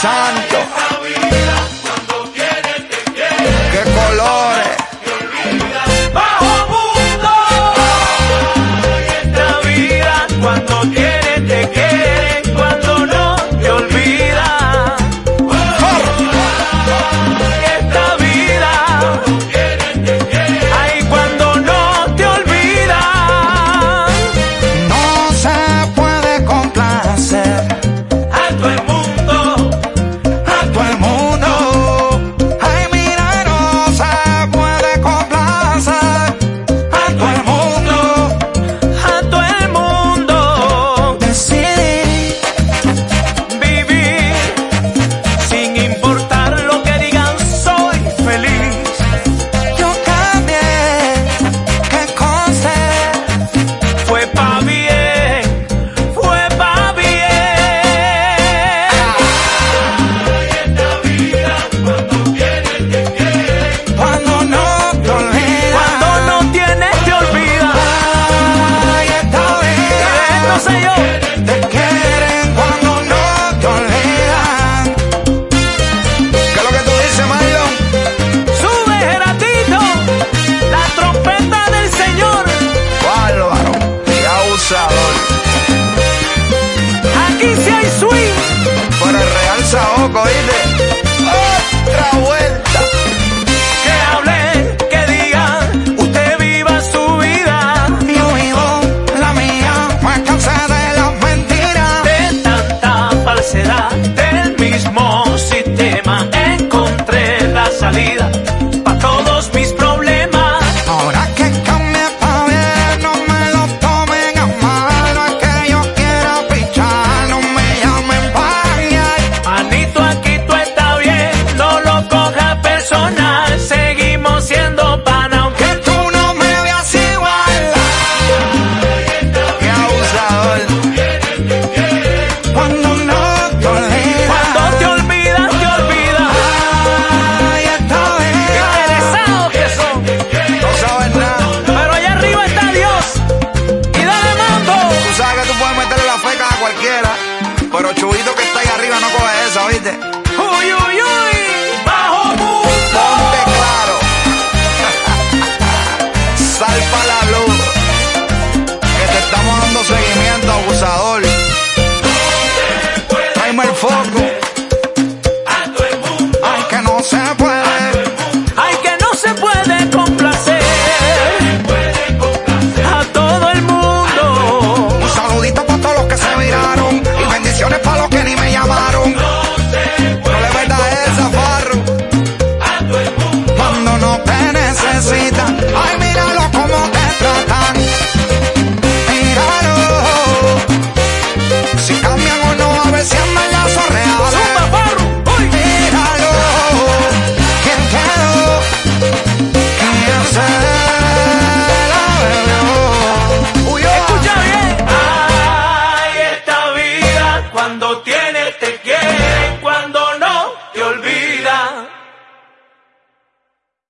santo. será. Pero Chubito que está ahí arriba no coge esa, ¿oíste? ¡Uy, uy, uy! ¡Bajo punto! Ponte claro. Sal pa' la luz. Que te estamos dando seguimiento, abusador. Ponte el foco. Cuando tiene te